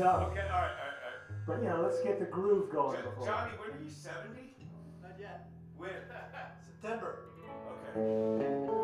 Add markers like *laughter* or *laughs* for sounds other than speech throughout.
Okay, all right, all right, all right. But you know, let's get the groove going. Jo- before. Johnny, when are you 70? Not yet. When? *laughs* September. Okay.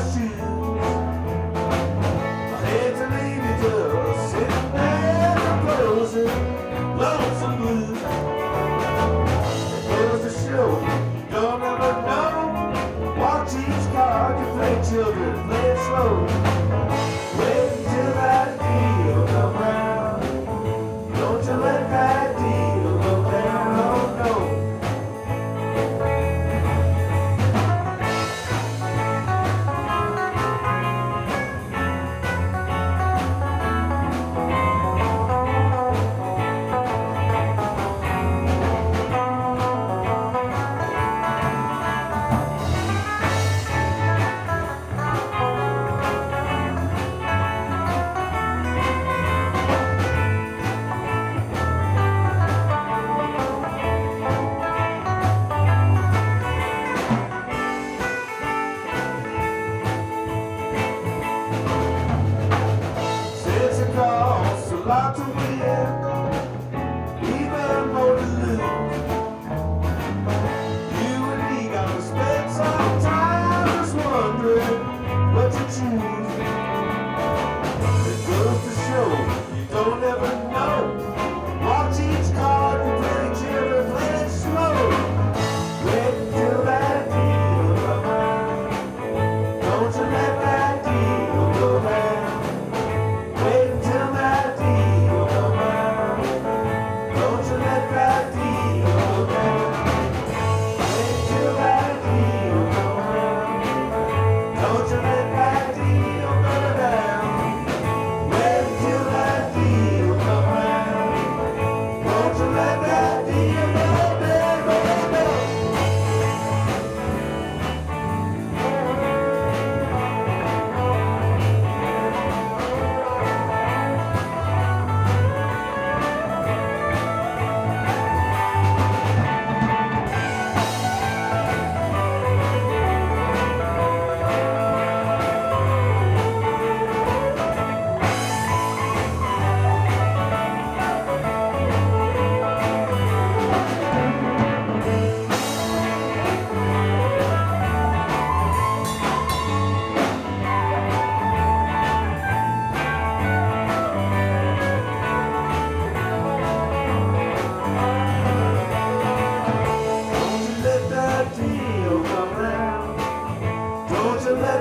así.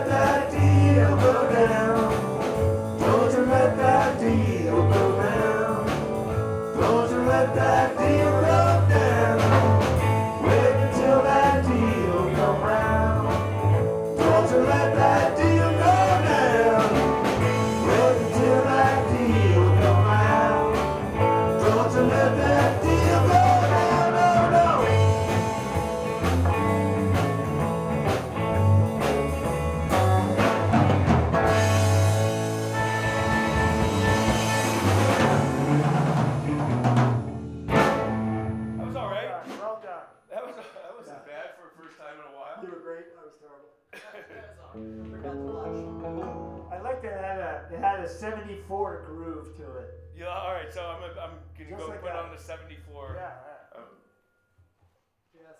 that deal. a Yeah, um, Yes.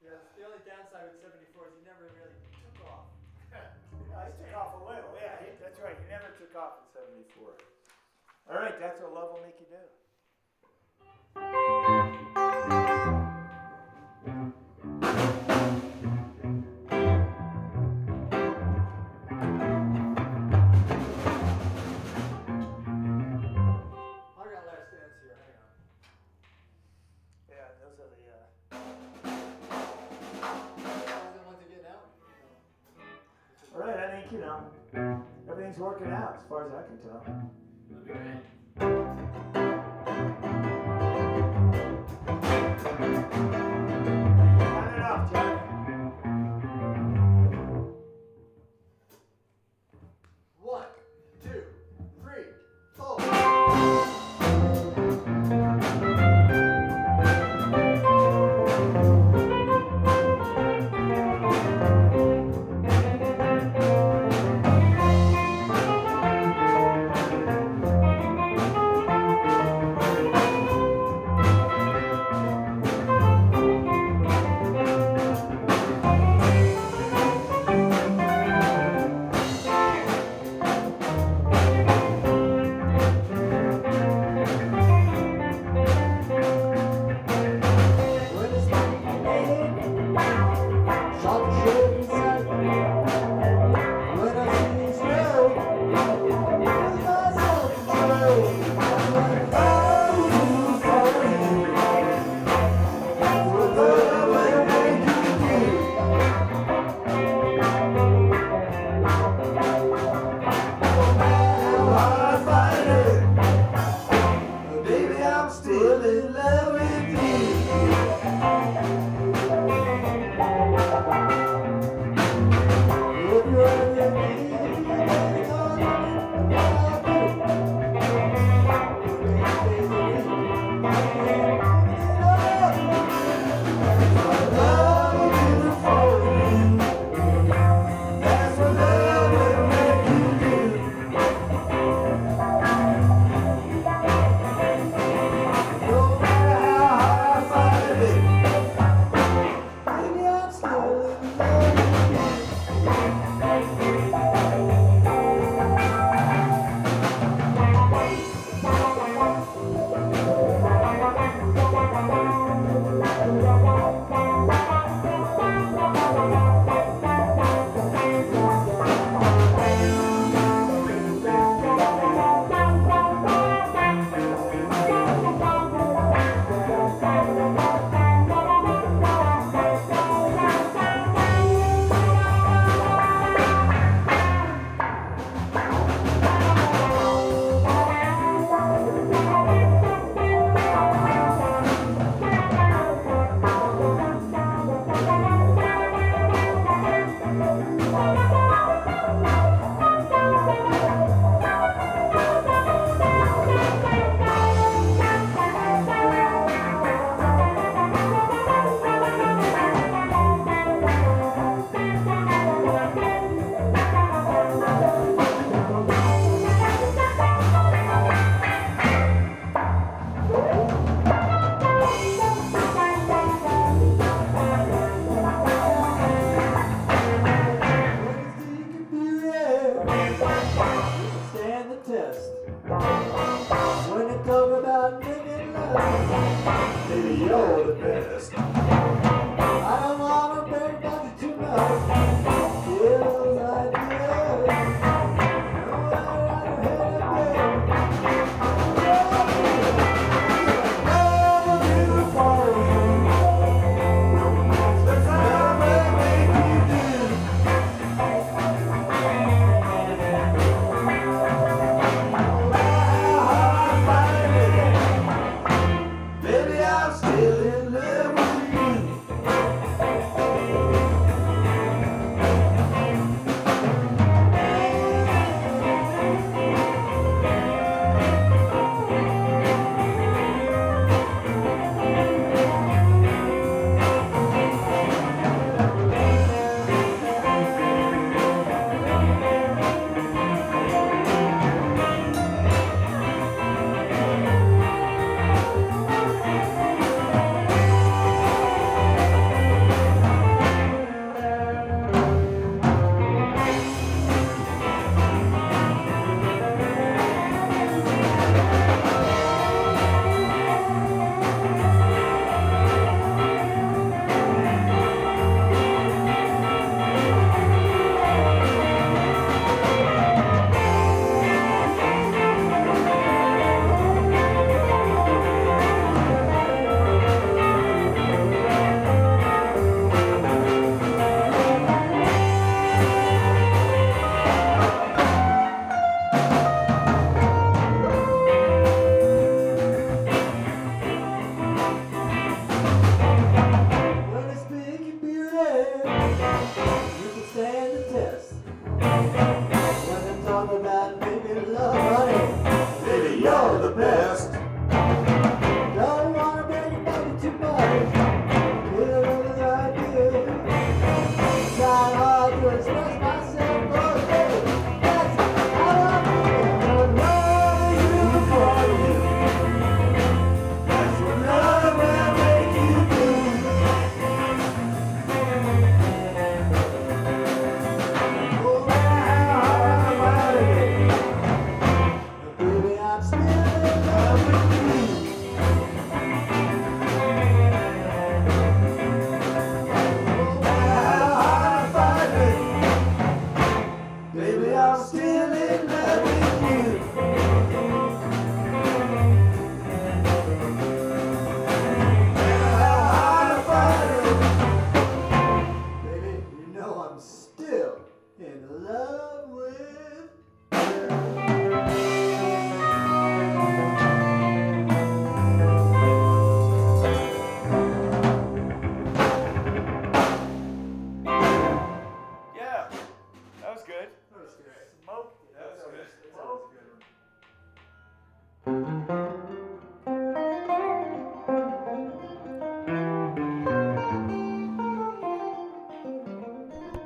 Yes. The only downside with 74 is he never really took off. *laughs* I took off a little. Yeah, he, that's right. He never took off in 74. All right, that's what love will make you do. you know, everything's working out as far as I can tell. I'm still